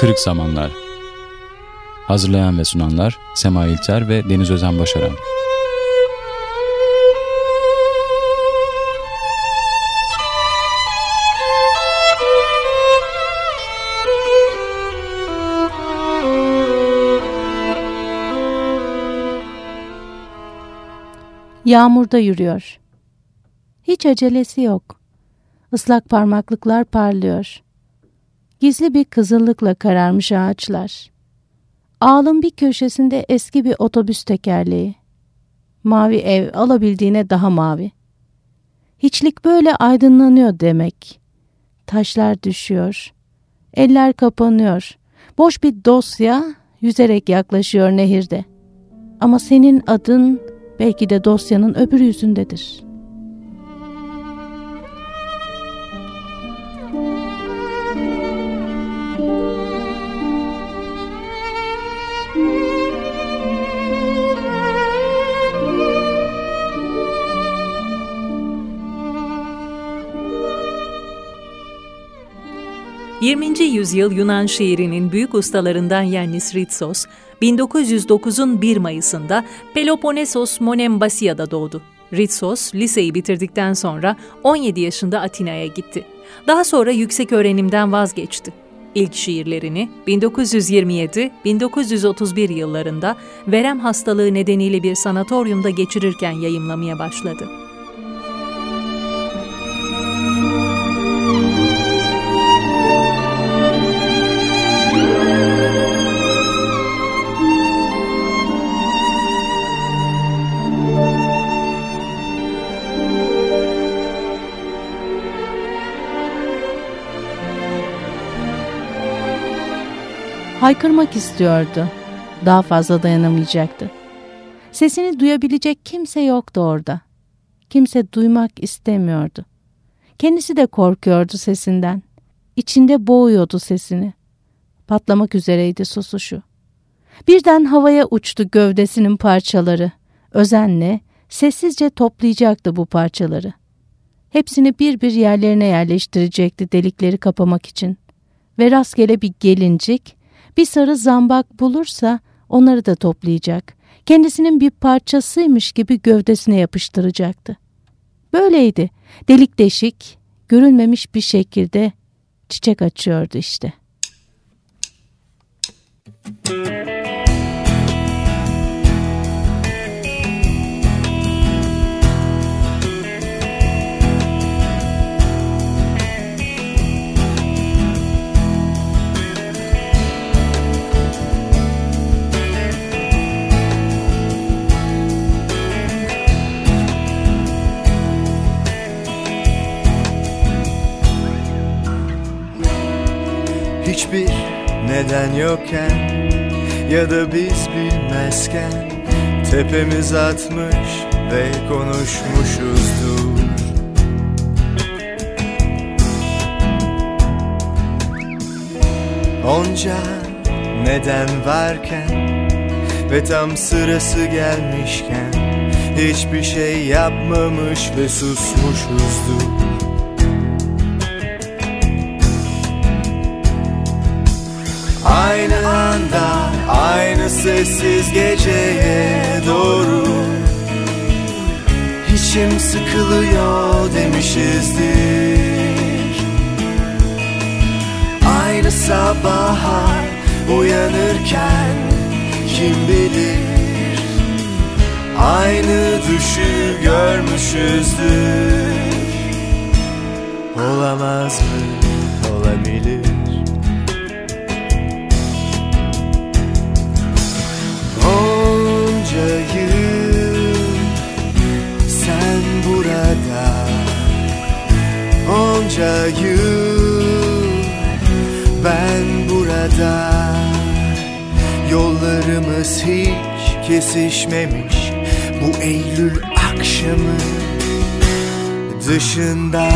Kırık Zamanlar Hazırlayan ve sunanlar Sema İlter ve Deniz Özen Başaran Yağmurda yürüyor. Hiç acelesi yok. Islak parmaklıklar parlıyor. Gizli bir kızıllıkla kararmış ağaçlar. Ağlın bir köşesinde eski bir otobüs tekerleği. Mavi ev alabildiğine daha mavi. Hiçlik böyle aydınlanıyor demek. Taşlar düşüyor. Eller kapanıyor. Boş bir dosya yüzerek yaklaşıyor nehirde. Ama senin adın belki de dosyanın öbür yüzündedir.'' 20. yüzyıl Yunan şiirinin büyük ustalarından Yannis Ritsos, 1909'un 1 Mayıs'ında Peloponnesos Monembasia'da doğdu. Ritsos, liseyi bitirdikten sonra 17 yaşında Atina'ya gitti. Daha sonra yüksek öğrenimden vazgeçti. İlk şiirlerini 1927-1931 yıllarında verem hastalığı nedeniyle bir sanatoryumda geçirirken yayımlamaya başladı. '' Haykırmak istiyordu. Daha fazla dayanamayacaktı. Sesini duyabilecek kimse yoktu orada. Kimse duymak istemiyordu. Kendisi de korkuyordu sesinden. İçinde boğuyordu sesini. Patlamak üzereydi susuşu. Birden havaya uçtu gövdesinin parçaları. Özenle, sessizce toplayacaktı bu parçaları. Hepsini bir bir yerlerine yerleştirecekti delikleri kapamak için. Ve rastgele bir gelincik, bir sarı zambak bulursa onları da toplayacak. Kendisinin bir parçasıymış gibi gövdesine yapıştıracaktı. Böyleydi. Delik deşik, görünmemiş bir şekilde çiçek açıyordu işte. Müzik neden yokken ya da biz bilmezken tepemiz atmış ve konuşmuşuzdur. Onca neden varken ve tam sırası gelmişken hiçbir şey yapmamış ve susmuşuzdur. Anda aynı sessiz geceye doğru. İçim sıkılıyor demişizdir. Aynı sabaha uyanırken kim bilir? Aynı düşü görmüşüzdür. Olamaz mı? Olabilir onca yıl ben burada. Yollarımız hiç kesişmemiş. Bu Eylül akşamı dışında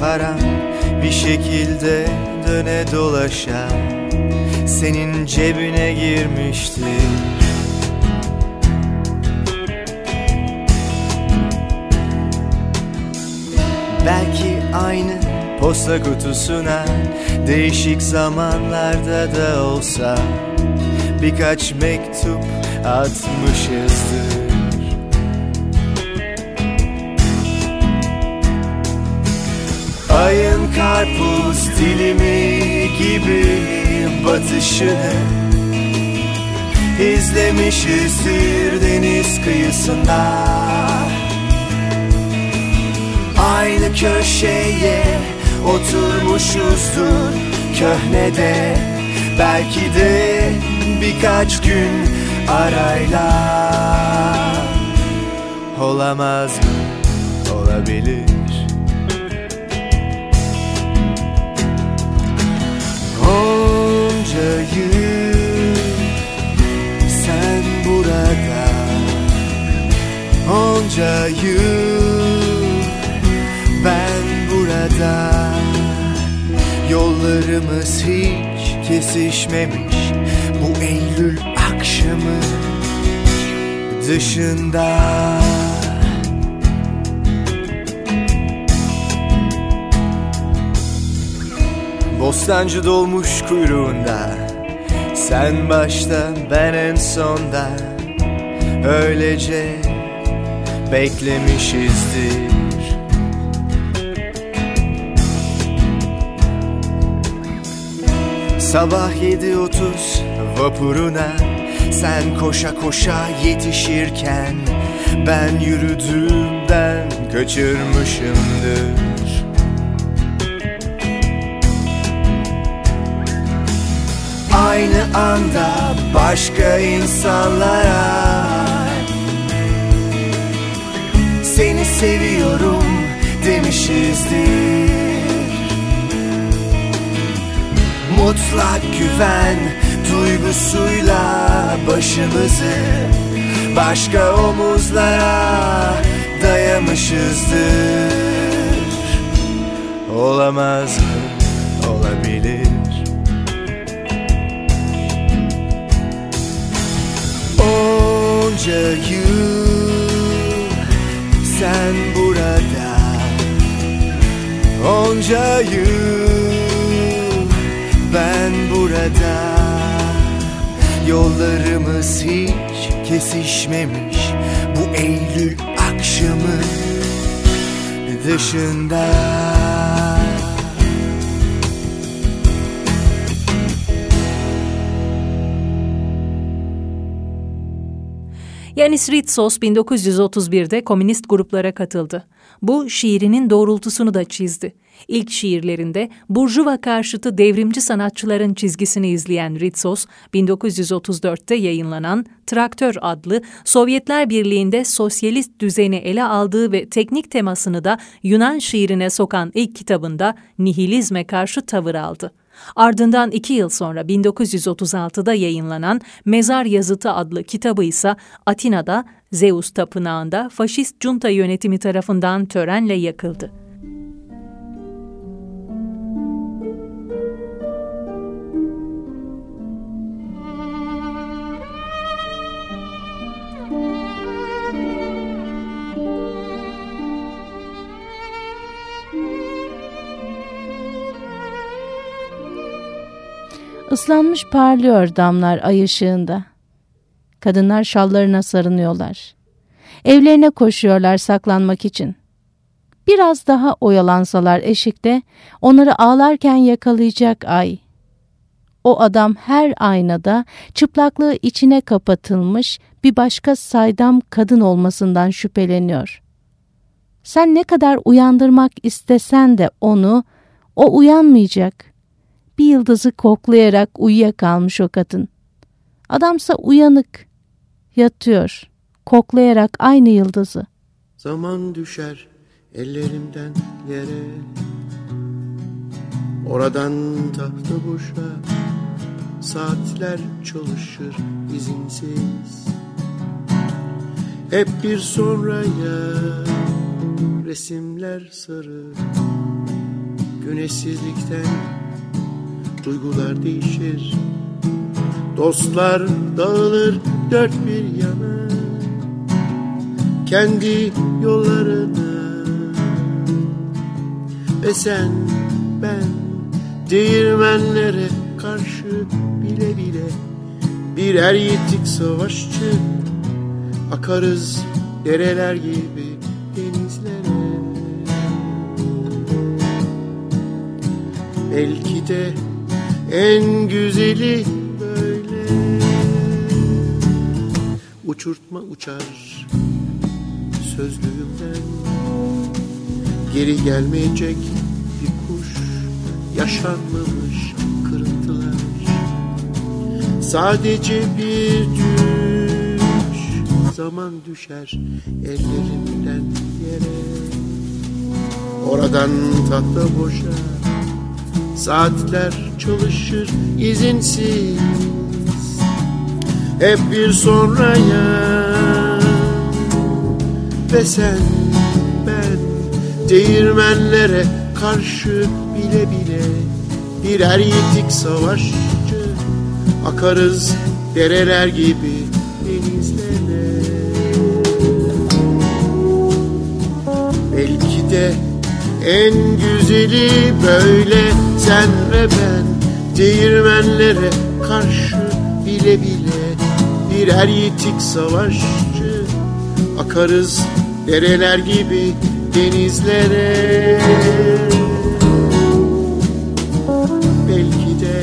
param bir şekilde döne dolaşa senin cebine girmiştir Belki aynı posta kutusuna Değişik zamanlarda da olsa Birkaç mektup atmışızdır karpuz dilimi gibi batışını izlemişizdir deniz kıyısında. Aynı köşeye oturmuşuzdur köhnede. Belki de birkaç gün arayla. Olamaz mı? Olabilir Yıl sen burada Onca yıl ben burada Yollarımız hiç kesişmemiş. Bu Eylül akşamı dışında. Bostancı dolmuş kuyruğunda Sen başta ben en sonda. Öylece beklemişizdir. Sabah 7.30 vapuruna Sen koşa koşa yetişirken Ben yürüdüğümden kaçırmışımdır Aynı anda başka insanlara. Seni seviyorum demişizdir. Mutlak güven duygusuyla başımızı Başka omuzlara dayamışızdır. Olamaz mı? Olabilir Onca yıl sen burada. Onca yıl ben burada. Yollarımız hiç kesişmemiş Bu Eylül akşamı dışında Yanis Ritsos 1931'de komünist gruplara katıldı. Bu şiirinin doğrultusunu da çizdi. İlk şiirlerinde Burjuva karşıtı devrimci sanatçıların çizgisini izleyen Ritsos, 1934'te yayınlanan Traktör adlı Sovyetler Birliği'nde sosyalist düzeni ele aldığı ve teknik temasını da Yunan şiirine sokan ilk kitabında nihilizme karşı tavır aldı. Ardından iki yıl sonra 1936'da yayınlanan Mezar Yazıtı adlı kitabı ise Atina'da Zeus Tapınağı'nda faşist junta yönetimi tarafından törenle yakıldı. Islanmış parlıyor damlar ay ışığında. Kadınlar şallarına sarınıyorlar. Evlerine koşuyorlar saklanmak için. Biraz daha oyalansalar eşikte onları ağlarken yakalayacak ay. O adam her aynada çıplaklığı içine kapatılmış bir başka saydam kadın olmasından şüpheleniyor. Sen ne kadar uyandırmak istesen de onu, o uyanmayacak bir yıldızı koklayarak uyuyakalmış o kadın. Adamsa uyanık, yatıyor, koklayarak aynı yıldızı. Zaman düşer ellerimden yere Oradan tahta boşa Saatler çalışır izinsiz Hep bir sonraya Resimler sarı güneşsizlikten duygular değişir. Dostlar dağılır dört bir yana. Kendi yollarına. Ve sen ben değirmenlere karşı bile bile Birer yitik savaşçı. Akarız dereler gibi denizlere. Belki de en güzeli böyle. Uçurtma uçar sözlüğümden. Geri gelmeyecek bir kuş Yaşanmamış kırıntılar. Sadece bir düş Zaman düşer ellerimden yere. Oradan tahta boşa Saatler çalışır izinsiz. Hep bir sonraya Ve sen ben Değirmenlere karşı bile bile Birer yitik savaşçı Akarız dereler gibi denizlere. Belki de en güzeli böyle sen ve ben Değirmenlere karşı bile bile Birer yitik savaşçı. Akarız dereler gibi denizlere. Belki de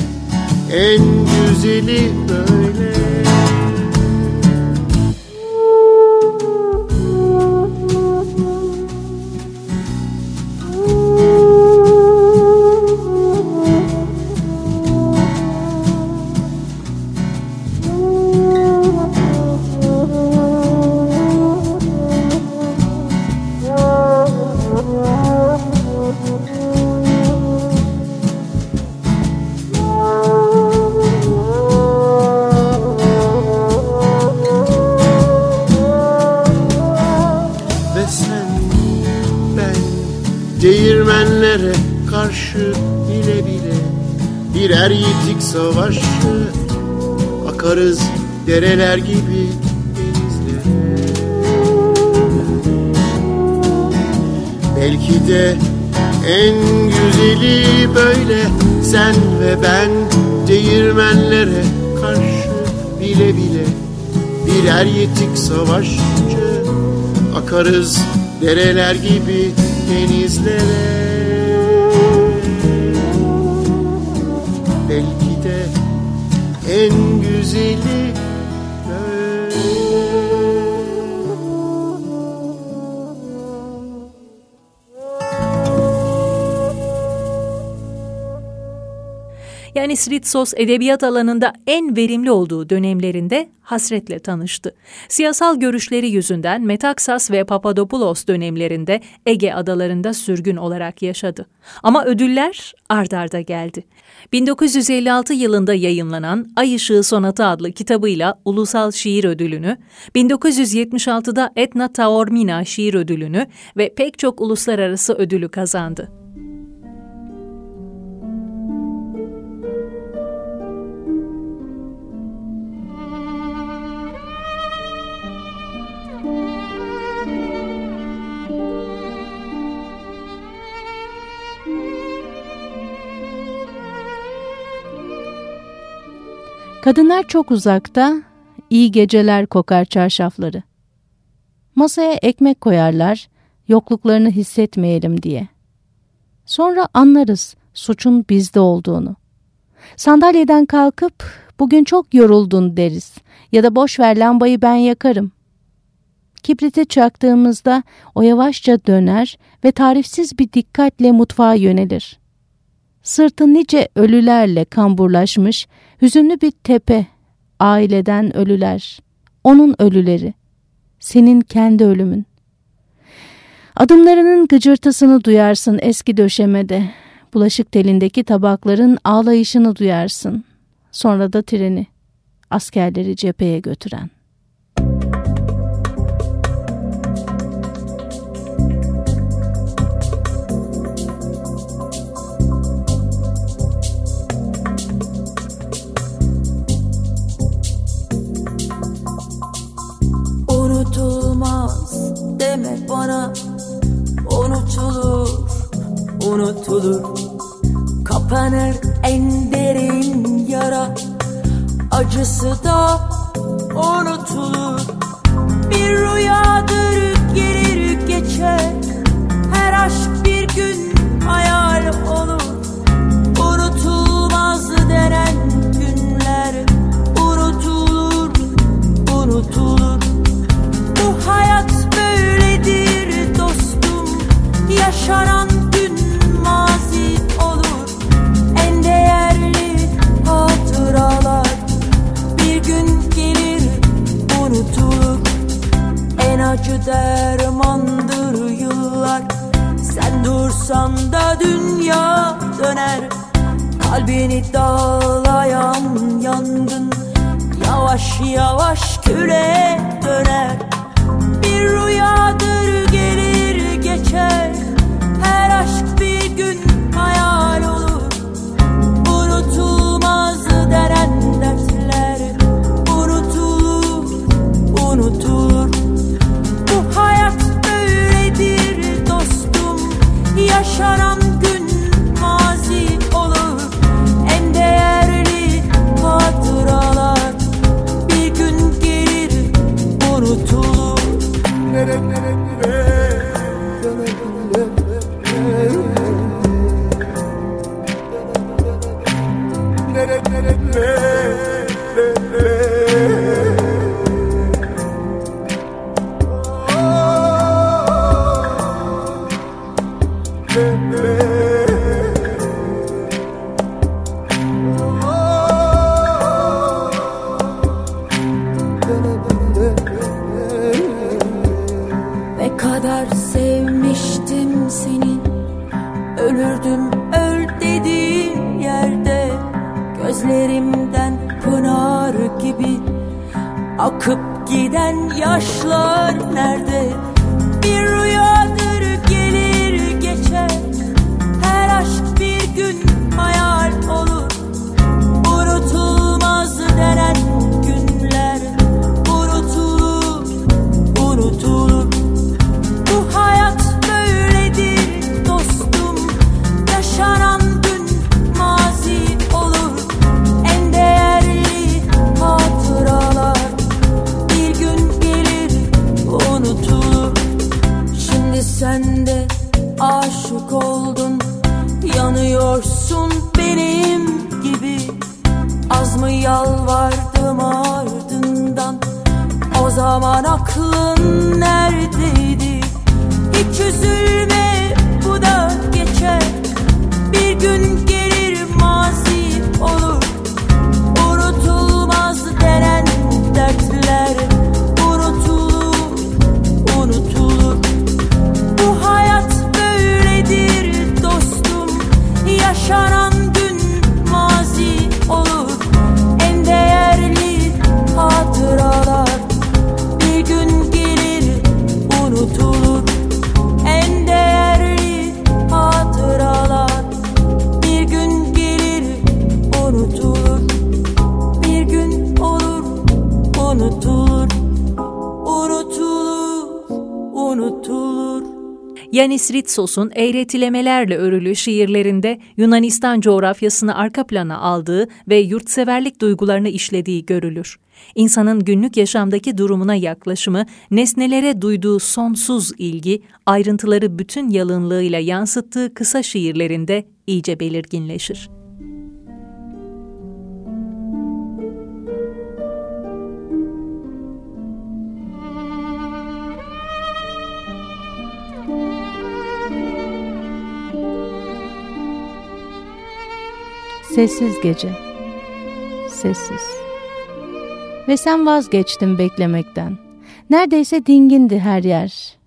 en güzeli böyle dereler gibi denizlere Belki de en güzeli böyle Sen ve ben değirmenlere karşı bile bile Birer yitik savaşçı Akarız dereler gibi denizlere. Belki de en güzeli Yani Sritsos edebiyat alanında en verimli olduğu dönemlerinde hasretle tanıştı. Siyasal görüşleri yüzünden Metaksas ve Papadopoulos dönemlerinde Ege adalarında sürgün olarak yaşadı. Ama ödüller ardarda geldi. 1956 yılında yayınlanan Ay Işığı Sonatı adlı kitabıyla Ulusal Şiir Ödülünü, 1976'da Etna Taormina Şiir Ödülünü ve pek çok uluslararası ödülü kazandı. Kadınlar çok uzakta, iyi geceler kokar çarşafları. Masaya ekmek koyarlar, yokluklarını hissetmeyelim diye. Sonra anlarız suçun bizde olduğunu. Sandalyeden kalkıp bugün çok yoruldun deriz ya da boş ver lambayı ben yakarım. Kibriti çaktığımızda o yavaşça döner ve tarifsiz bir dikkatle mutfağa yönelir. Sırtı nice ölülerle kamburlaşmış, hüzünlü bir tepe, aileden ölüler, onun ölüleri, senin kendi ölümün. Adımlarının gıcırtısını duyarsın eski döşemede, bulaşık telindeki tabakların ağlayışını duyarsın. Sonra da treni, askerleri cepheye götüren. olmaz deme bana Unutulur, unutulur. Kapanır en derin yara Acısı da unutulur. Diyanis Ritsos'un eğretilemelerle örülü şiirlerinde Yunanistan coğrafyasını arka plana aldığı ve yurtseverlik duygularını işlediği görülür. İnsanın günlük yaşamdaki durumuna yaklaşımı, nesnelere duyduğu sonsuz ilgi, ayrıntıları bütün yalınlığıyla yansıttığı kısa şiirlerinde iyice belirginleşir. Sessiz gece. Sessiz. Ve sen vazgeçtin beklemekten. Neredeyse dingindi her yer.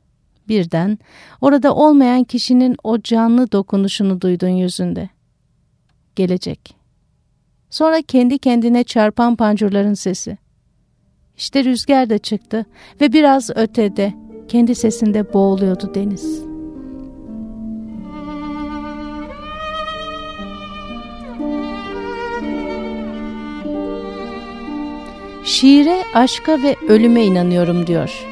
Birden orada olmayan kişinin o canlı dokunuşunu duydun yüzünde. Gelecek. Sonra kendi kendine çarpan pancurların sesi. İşte rüzgar da çıktı ve biraz ötede kendi sesinde boğuluyordu deniz.'' Şiire, aşka ve ölüme inanıyorum diyor.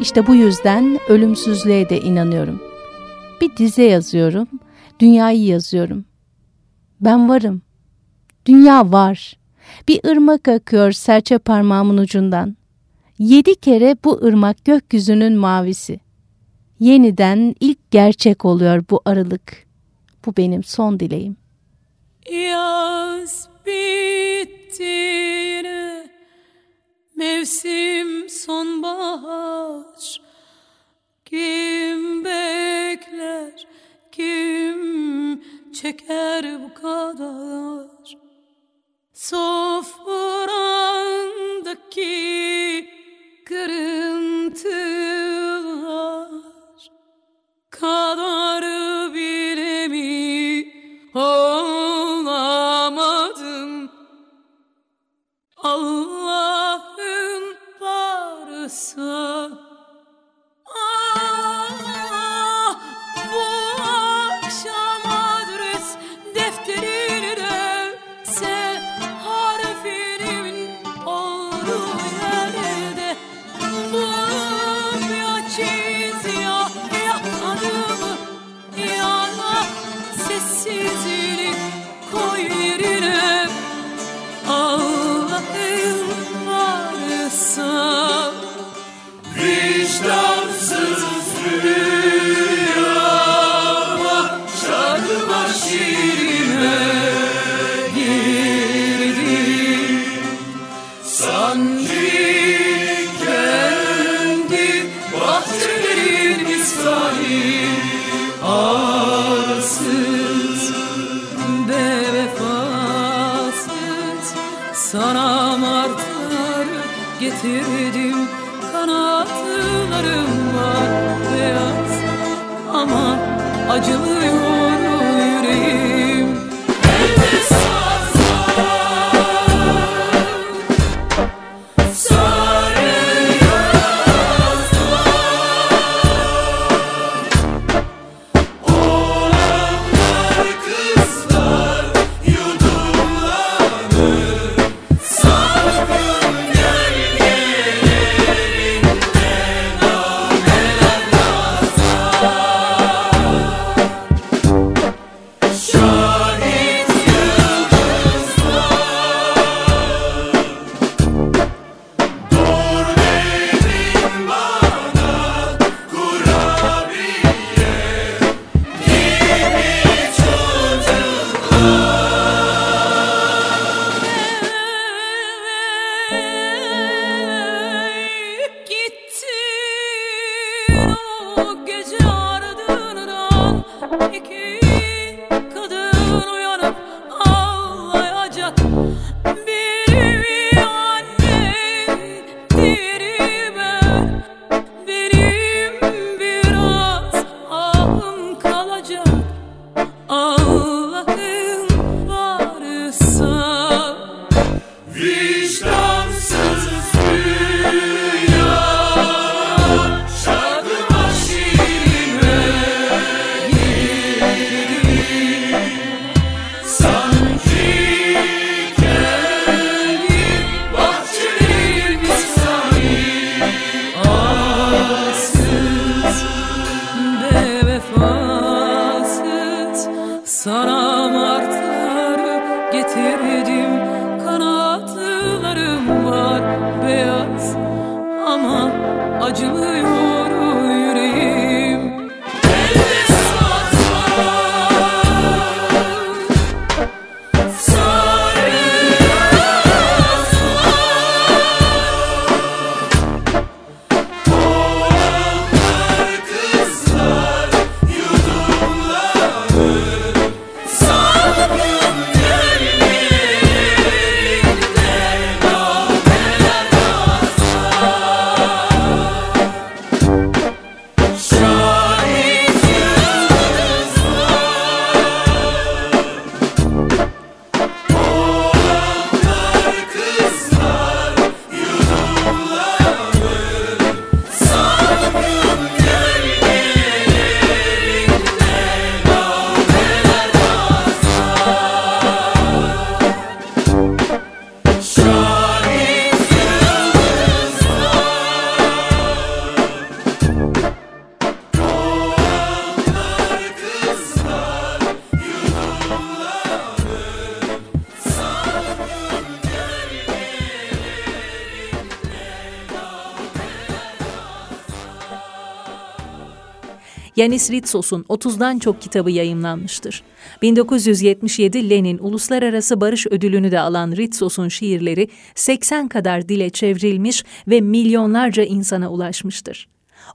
İşte bu yüzden ölümsüzlüğe de inanıyorum. Bir dize yazıyorum, dünyayı yazıyorum. Ben varım. Dünya var. Bir ırmak akıyor serçe parmağımın ucundan. Yedi kere bu ırmak gökyüzünün mavisi. Yeniden ilk gerçek oluyor bu aralık. Bu benim son dileğim. Yaz bitti. Mevsim sonbahar Kim bekler Kim çeker bu kadar? Sofrandaki kırıntılar Kadar Yanis Ritsos'un 30'dan çok kitabı yayımlanmıştır. 1977 Lenin Uluslararası Barış Ödülünü de alan Ritsos'un şiirleri 80 kadar dile çevrilmiş ve milyonlarca insana ulaşmıştır.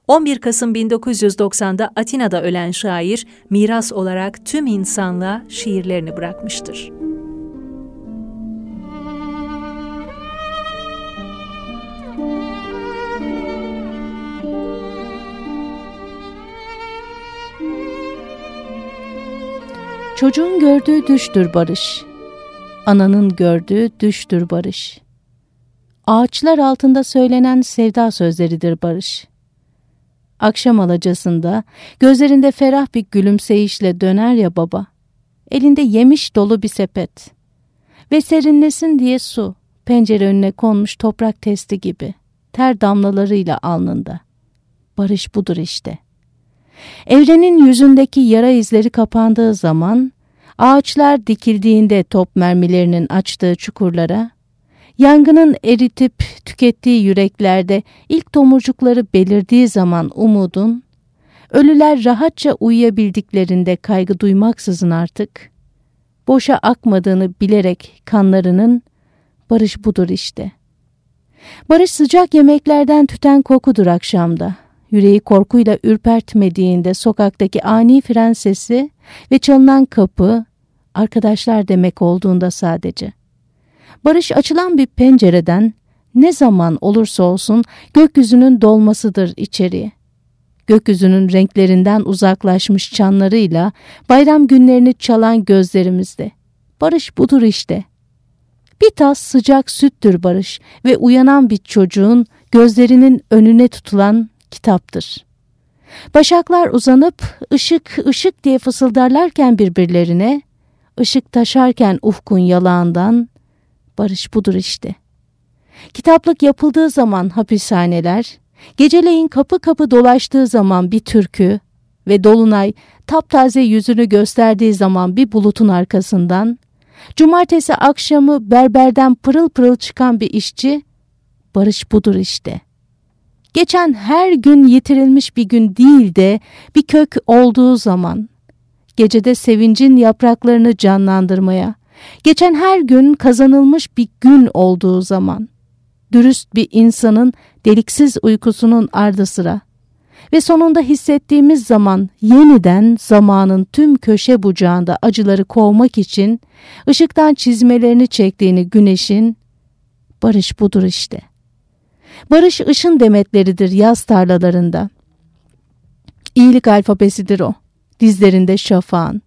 11 Kasım 1990'da Atina'da ölen şair miras olarak tüm insanlığa şiirlerini bırakmıştır. Çocuğun gördüğü düştür barış. Ananın gördüğü düştür barış. Ağaçlar altında söylenen sevda sözleridir barış. Akşam alacasında gözlerinde ferah bir gülümseyişle döner ya baba. Elinde yemiş dolu bir sepet. Ve serinlesin diye su, pencere önüne konmuş toprak testi gibi, ter damlalarıyla alnında. Barış budur işte.'' Evrenin yüzündeki yara izleri kapandığı zaman, ağaçlar dikildiğinde top mermilerinin açtığı çukurlara, yangının eritip tükettiği yüreklerde ilk tomurcukları belirdiği zaman umudun, ölüler rahatça uyuyabildiklerinde kaygı duymaksızın artık, boşa akmadığını bilerek kanlarının, barış budur işte. Barış sıcak yemeklerden tüten kokudur akşamda yüreği korkuyla ürpertmediğinde sokaktaki ani fren sesi ve çalınan kapı arkadaşlar demek olduğunda sadece. Barış açılan bir pencereden ne zaman olursa olsun gökyüzünün dolmasıdır içeriye. Gökyüzünün renklerinden uzaklaşmış çanlarıyla bayram günlerini çalan gözlerimizde. Barış budur işte. Bir tas sıcak süttür barış ve uyanan bir çocuğun gözlerinin önüne tutulan kitaptır. Başaklar uzanıp ışık ışık diye fısıldarlarken birbirlerine, ışık taşarken ufkun yalağından, barış budur işte. Kitaplık yapıldığı zaman hapishaneler, geceleyin kapı kapı dolaştığı zaman bir türkü ve dolunay taptaze yüzünü gösterdiği zaman bir bulutun arkasından, cumartesi akşamı berberden pırıl pırıl çıkan bir işçi, barış budur işte.'' Geçen her gün yitirilmiş bir gün değil de bir kök olduğu zaman, gecede sevincin yapraklarını canlandırmaya, geçen her gün kazanılmış bir gün olduğu zaman, dürüst bir insanın deliksiz uykusunun ardı sıra ve sonunda hissettiğimiz zaman yeniden zamanın tüm köşe bucağında acıları kovmak için ışıktan çizmelerini çektiğini güneşin, barış budur işte.'' Barış ışın demetleridir yaz tarlalarında. İyilik alfabesidir o. Dizlerinde şafağın.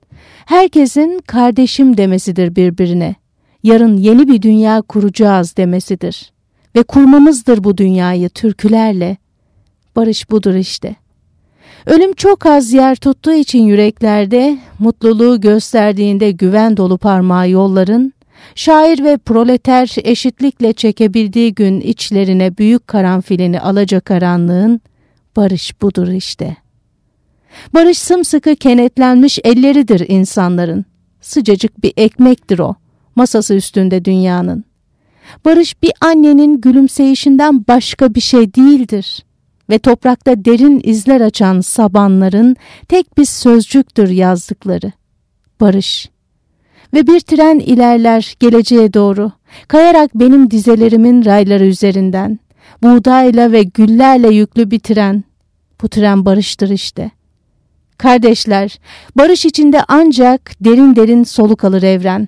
Herkesin kardeşim demesidir birbirine. Yarın yeni bir dünya kuracağız demesidir. Ve kurmamızdır bu dünyayı türkülerle. Barış budur işte. Ölüm çok az yer tuttuğu için yüreklerde, mutluluğu gösterdiğinde güven dolu parmağı yolların, Şair ve proleter eşitlikle çekebildiği gün içlerine büyük karanfilini alaca karanlığın barış budur işte. Barış sımsıkı kenetlenmiş elleridir insanların. Sıcacık bir ekmektir o, masası üstünde dünyanın. Barış bir annenin gülümseyişinden başka bir şey değildir ve toprakta derin izler açan sabanların tek bir sözcüktür yazdıkları. Barış ve bir tren ilerler geleceğe doğru, kayarak benim dizelerimin rayları üzerinden. Buğdayla ve güllerle yüklü bir tren. Bu tren barıştır işte. Kardeşler, barış içinde ancak derin derin soluk alır evren.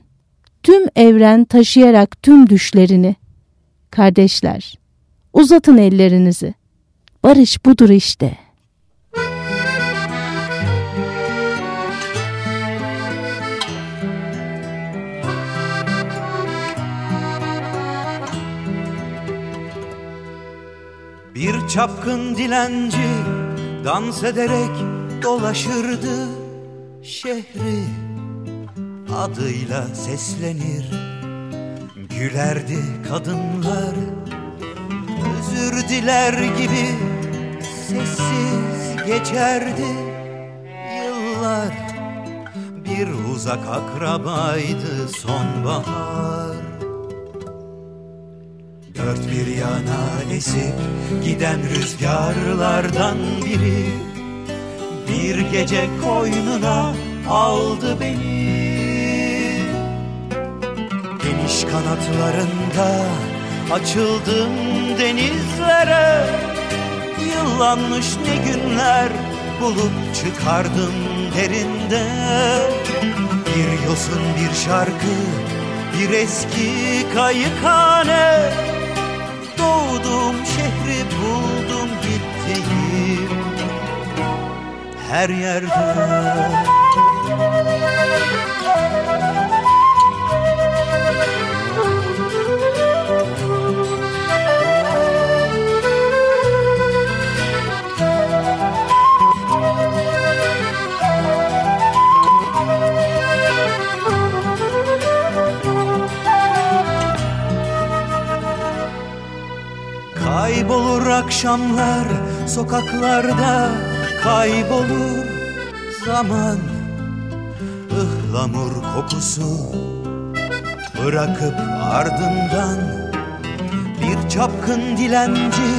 Tüm evren taşıyarak tüm düşlerini. Kardeşler, uzatın ellerinizi. Barış budur işte.'' Bir çapkın dilenci dans ederek dolaşırdı şehri. Adıyla seslenir gülerdi kadınlar. Özür diler gibi sessiz geçerdi yıllar. Bir uzak akrabaydı sonbahar Dört bir yana esip giden rüzgarlardan biri Bir gece koynuna aldı beni. Geniş kanatlarında açıldım denizlere Yıllanmış ne günler bulup çıkardım derinde. Bir yosun bir şarkı bir eski kayıkhane Doğduğum şehri buldum gittiğim her yerde akşamlar sokaklarda kaybolur zaman. Ihlamur kokusu bırakıp ardından bir çapkın dilenci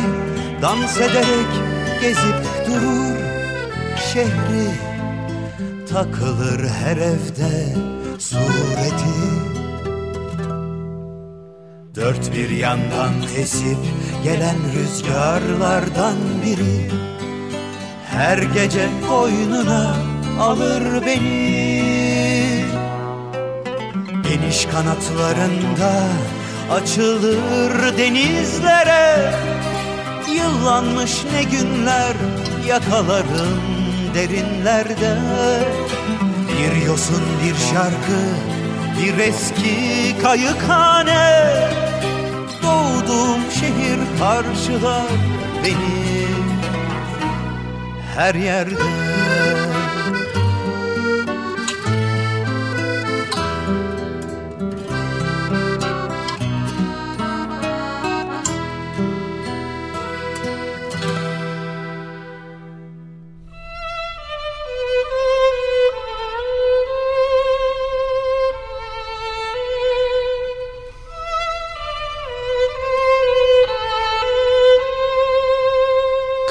dans ederek gezip durur. Şehri takılır her evde sureti Dört bir yandan esip gelen rüzgarlardan biri. Her gece koynuna alır beni. Geniş kanatlarında açılır denizlere. Yıllanmış ne günler yakalarım derinlerde. Bir yosun bir şarkı bir eski kayıkhane Doğduğum şehir karşılar beni her yerde